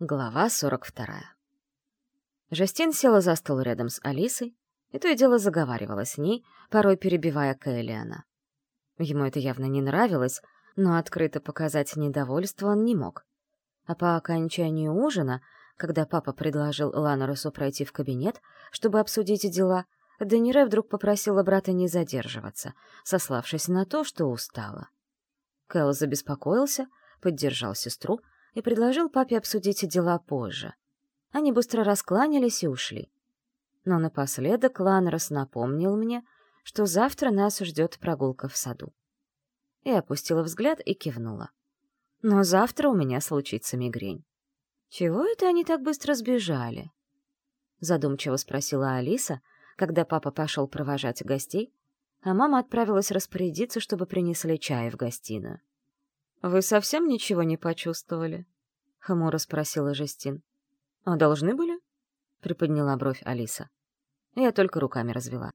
Глава 42. Жастин села за стол рядом с Алисой, и то и дело заговаривала с ней, порой перебивая Кэллиана. Ему это явно не нравилось, но открыто показать недовольство он не мог. А по окончанию ужина, когда папа предложил Ланоросу пройти в кабинет, чтобы обсудить дела, Денире вдруг попросила брата не задерживаться, сославшись на то, что устала. Кэл забеспокоился, поддержал сестру — и предложил папе обсудить дела позже. Они быстро раскланялись и ушли. Но напоследок Ланрос напомнил мне, что завтра нас ждет прогулка в саду. Я опустила взгляд и кивнула. Но завтра у меня случится мигрень. «Чего это они так быстро сбежали?» Задумчиво спросила Алиса, когда папа пошел провожать гостей, а мама отправилась распорядиться, чтобы принесли чай в гостиную. «Вы совсем ничего не почувствовали?» — хмуро спросила Жестин. «А должны были?» — приподняла бровь Алиса. Я только руками развела.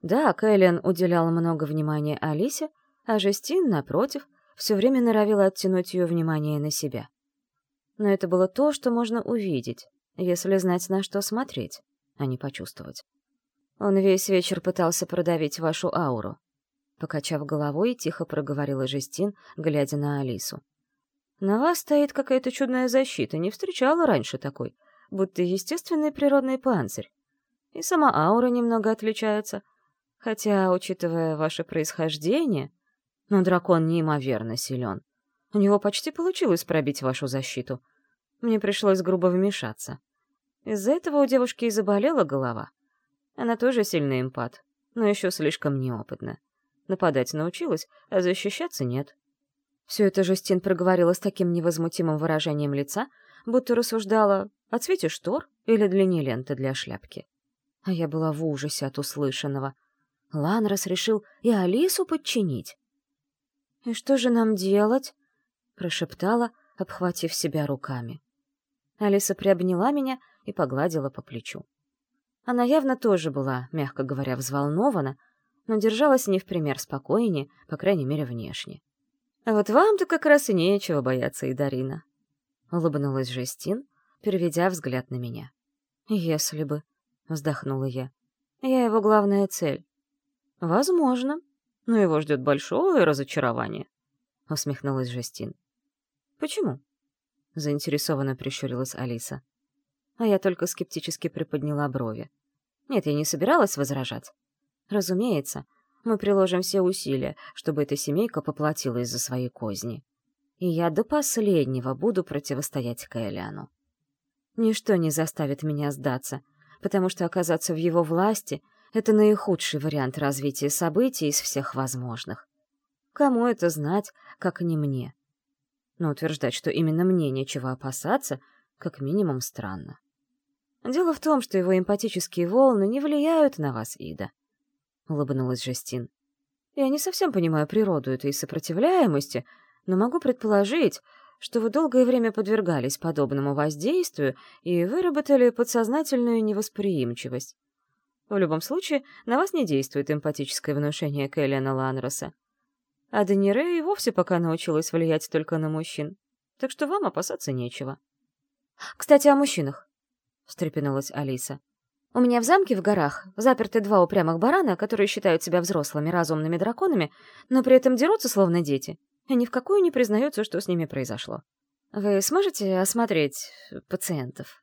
Да, Кэлен уделял много внимания Алисе, а Жестин, напротив, все время норовила оттянуть ее внимание на себя. Но это было то, что можно увидеть, если знать, на что смотреть, а не почувствовать. Он весь вечер пытался продавить вашу ауру, Покачав головой, тихо проговорила Жестин, глядя на Алису. «На вас стоит какая-то чудная защита, не встречала раньше такой, будто естественный природный панцирь. И сама аура немного отличается, хотя, учитывая ваше происхождение, но дракон неимоверно силен. У него почти получилось пробить вашу защиту. Мне пришлось грубо вмешаться. Из-за этого у девушки и заболела голова. Она тоже сильный эмпат, но еще слишком неопытна. Нападать научилась, а защищаться нет. Все это Жестин проговорила с таким невозмутимым выражением лица, будто рассуждала о цвете штор или длине ленты для шляпки. А я была в ужасе от услышанного. Ланрос решил и Алису подчинить. «И что же нам делать?» — прошептала, обхватив себя руками. Алиса приобняла меня и погладила по плечу. Она явно тоже была, мягко говоря, взволнована, но держалась не в пример спокойнее, по крайней мере, внешне. «А вот вам-то как раз и нечего бояться, Идарина», — улыбнулась Жестин, переведя взгляд на меня. «Если бы», — вздохнула я, — «я его главная цель». «Возможно, но его ждет большое разочарование», — усмехнулась Жестин. «Почему?» — заинтересованно прищурилась Алиса. А я только скептически приподняла брови. Нет, я не собиралась возражать. Разумеется, мы приложим все усилия, чтобы эта семейка поплатилась за свои козни. И я до последнего буду противостоять Каэляну. Ничто не заставит меня сдаться, потому что оказаться в его власти — это наихудший вариант развития событий из всех возможных. Кому это знать, как не мне? Но утверждать, что именно мне нечего опасаться, как минимум странно. Дело в том, что его эмпатические волны не влияют на вас, Ида. — улыбнулась Жестин. «Я не совсем понимаю природу этой сопротивляемости, но могу предположить, что вы долгое время подвергались подобному воздействию и выработали подсознательную невосприимчивость. В любом случае, на вас не действует эмпатическое внушение Кэллиана Ланроса. А Денире и вовсе пока научилась влиять только на мужчин, так что вам опасаться нечего». «Кстати, о мужчинах», — встрепенулась Алиса. У меня в замке в горах заперты два упрямых барана, которые считают себя взрослыми разумными драконами, но при этом дерутся словно дети, и ни в какую не признаются, что с ними произошло. Вы сможете осмотреть пациентов?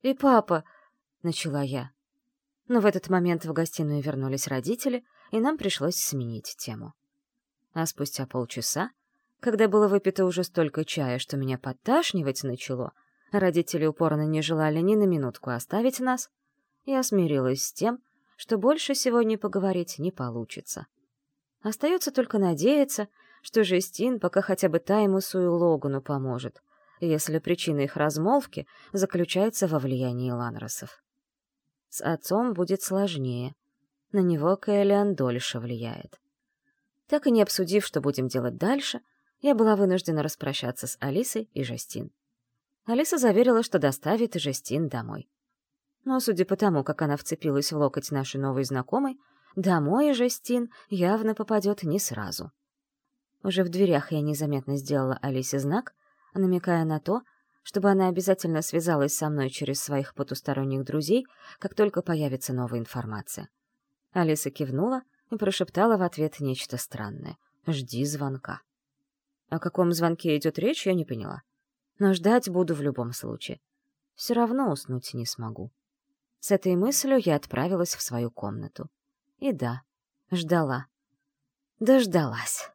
И папа, — начала я. Но в этот момент в гостиную вернулись родители, и нам пришлось сменить тему. А спустя полчаса, когда было выпито уже столько чая, что меня подташнивать начало, родители упорно не желали ни на минутку оставить нас, я смирилась с тем, что больше сегодня поговорить не получится. Остается только надеяться, что Жестин пока хотя бы Таймусу и Логану поможет, если причина их размолвки заключается во влиянии Ланросов. С отцом будет сложнее. На него Кэллиан дольше влияет. Так и не обсудив, что будем делать дальше, я была вынуждена распрощаться с Алисой и Жестин. Алиса заверила, что доставит Жестин домой. Но, судя по тому, как она вцепилась в локоть нашей новой знакомой, домой Жестин явно попадет не сразу. Уже в дверях я незаметно сделала Алисе знак, намекая на то, чтобы она обязательно связалась со мной через своих потусторонних друзей, как только появится новая информация. Алиса кивнула и прошептала в ответ нечто странное. «Жди звонка». О каком звонке идет речь, я не поняла. Но ждать буду в любом случае. Все равно уснуть не смогу. С этой мыслью я отправилась в свою комнату. И да, ждала. Дождалась.